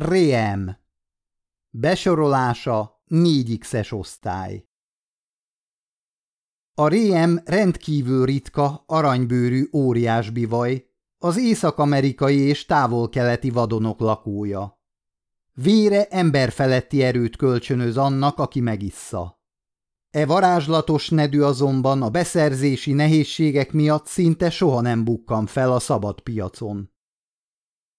Rém Besorolása 4X-es osztály A rém rendkívül ritka, aranybőrű óriásbivaj, az észak-amerikai és távol-keleti vadonok lakója. Vére emberfeletti erőt kölcsönöz annak, aki megissza. E varázslatos nedű azonban a beszerzési nehézségek miatt szinte soha nem bukkan fel a szabad piacon.